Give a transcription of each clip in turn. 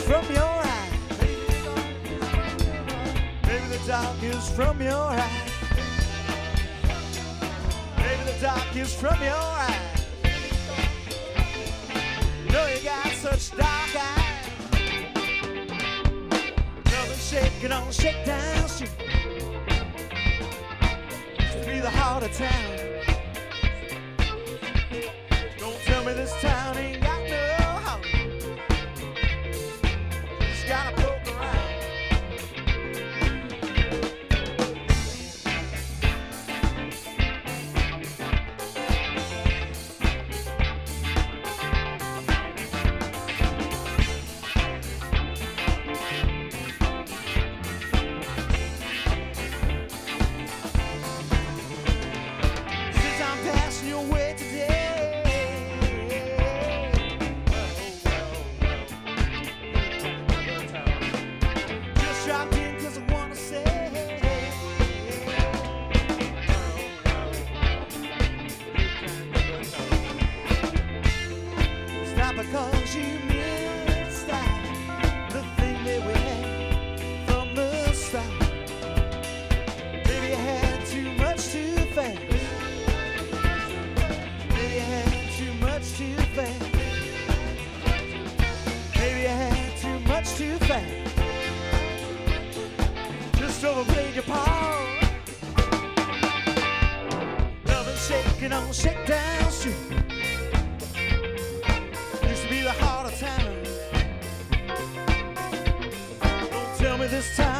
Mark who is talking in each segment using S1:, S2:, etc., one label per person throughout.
S1: from your eyes. Maybe the dark is from your eyes. Maybe the dark is from your eyes. You know you got such dark eyes. Nothing shaking on shakedown to be the heart of town. This town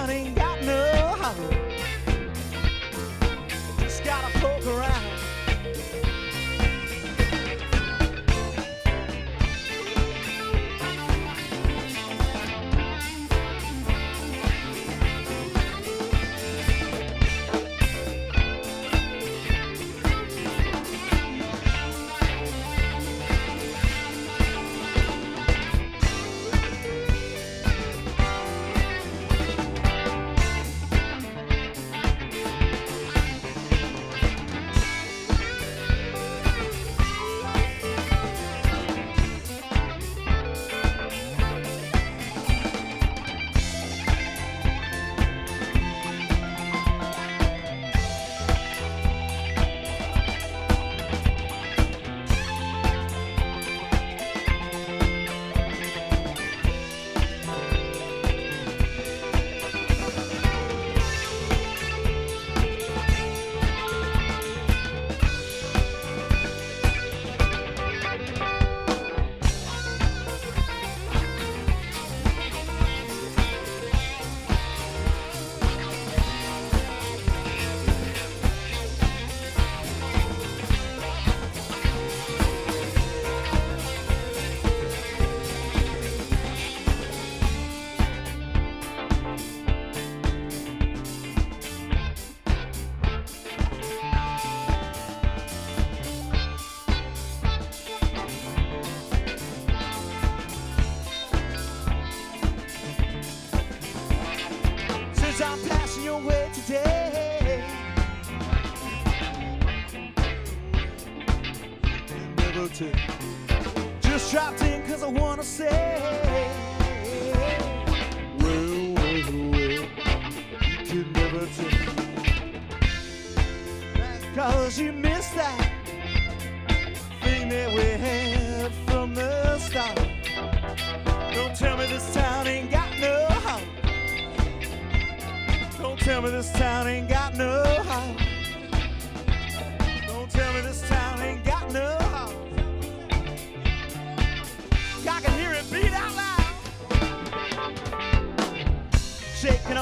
S1: Never to just dropped in cause I wanna say. Well, well, well, you can never tell. That's cause you missed that thing that we had from the start. Don't tell me this town ain't got no house. Don't tell me this town ain't got no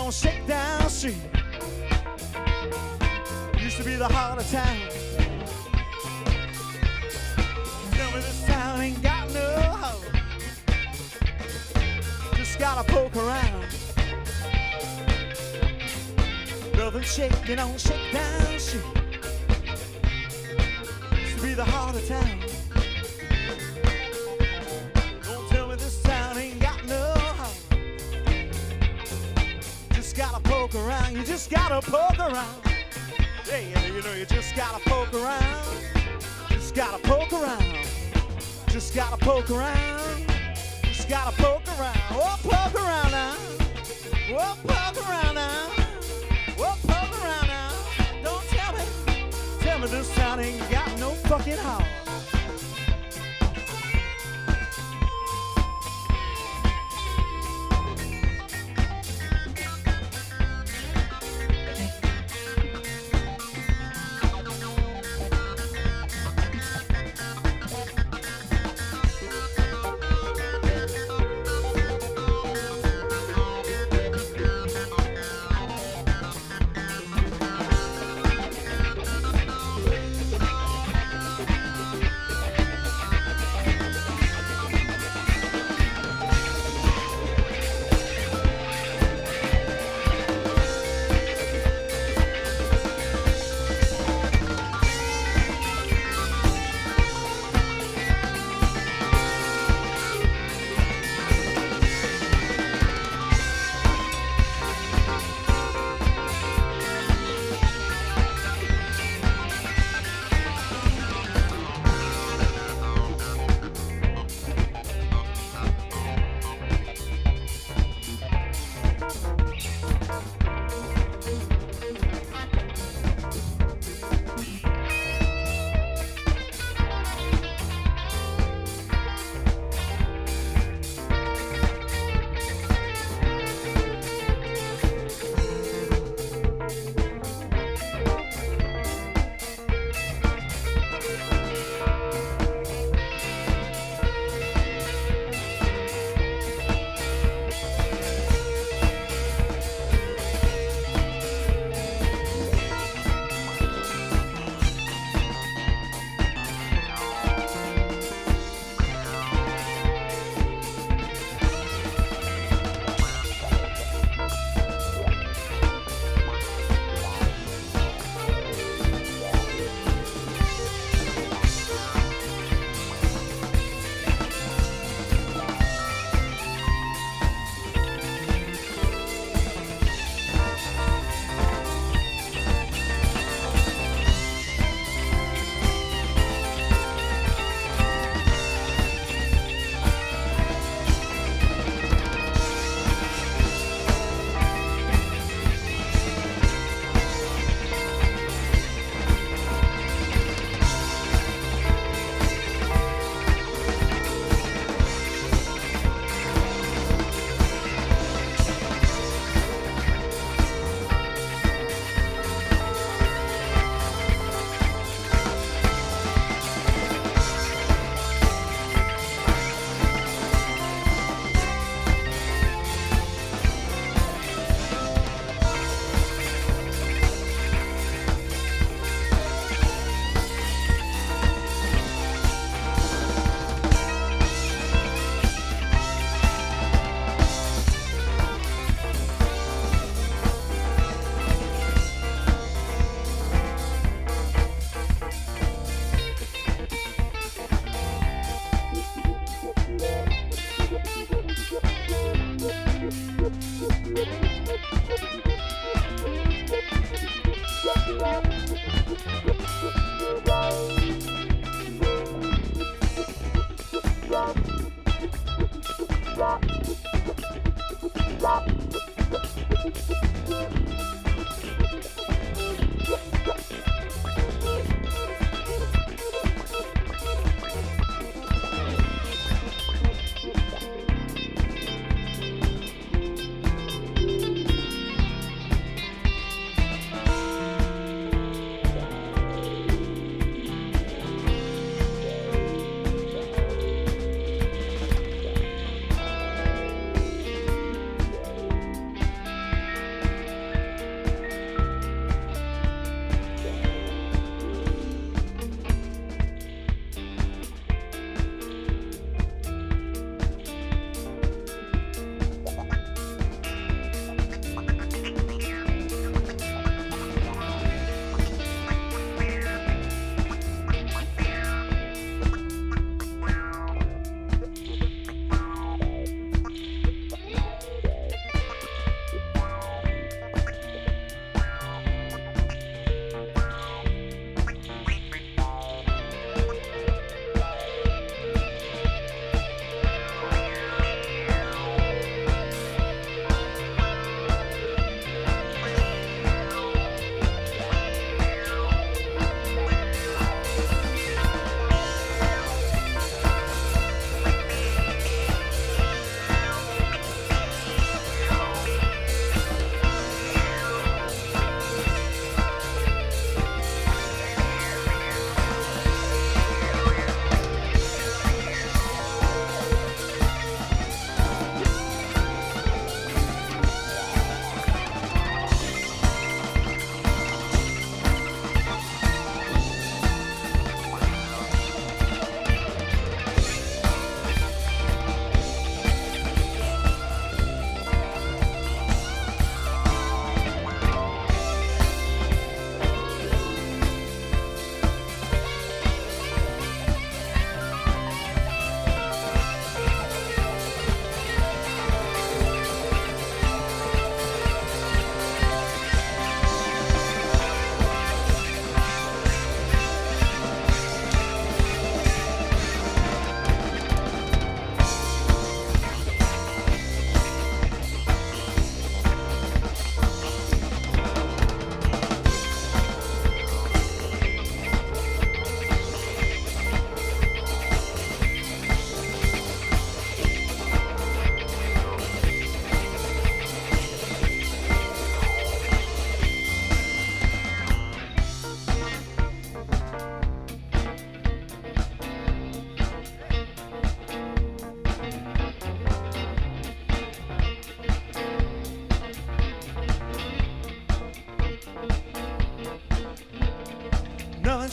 S1: on Shakedown Street. Used to be the heart of town. Tell me this town ain't got no house. Just gotta poke around. Nothing shaking on Shakedown Street. Used to be the heart of town. You just gotta poke around. Yeah, you know you just gotta poke around. Just gotta poke around. Just gotta poke around. Just gotta poke around. Oh, poke around now. Oh, poke around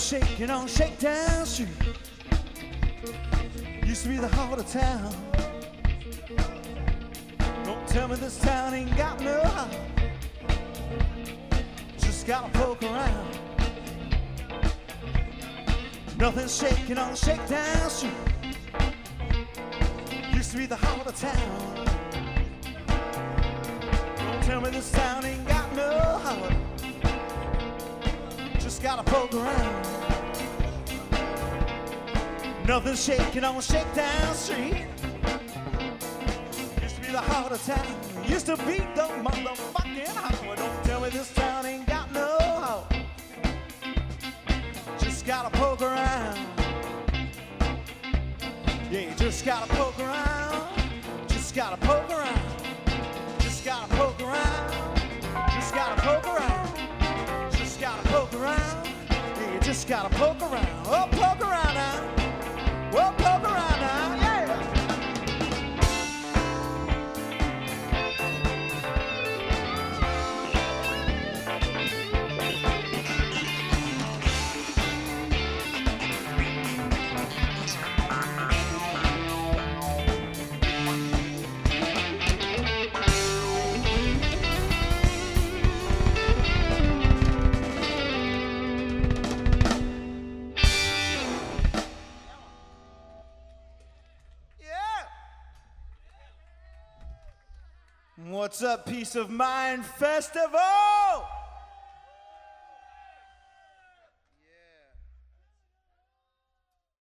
S1: shaking on Shakedown Street. Used to be the heart of town. Don't tell me this town ain't got no heart. Just gotta poke around. Nothing's shaking on Shakedown Street. Used to be the heart of town. Don't tell me this town ain't got Around. Nothing's shaking on Shakedown Street. Used to be the heart of town. Used to be the motherfucking heart. Don't tell me this town ain't got no heart. Just gotta poke around. Yeah, you just gotta poke around. Just gotta poke just gotta poke around. Peace of Mind Festival?